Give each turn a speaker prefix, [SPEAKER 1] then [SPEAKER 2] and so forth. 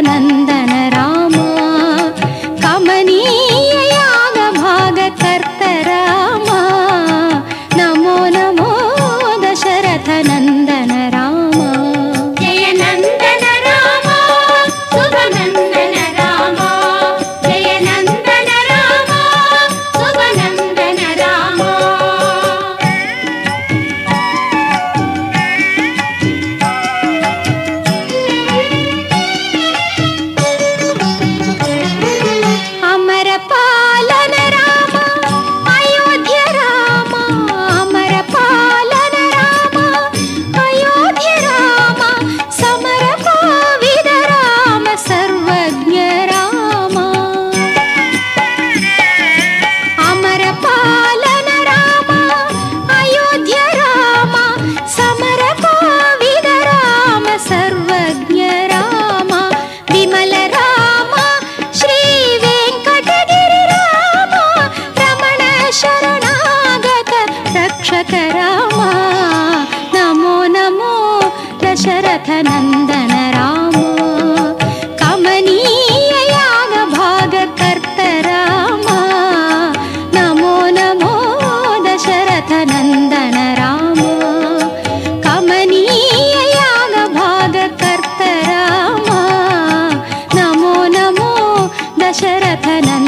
[SPEAKER 1] Senen दशरथन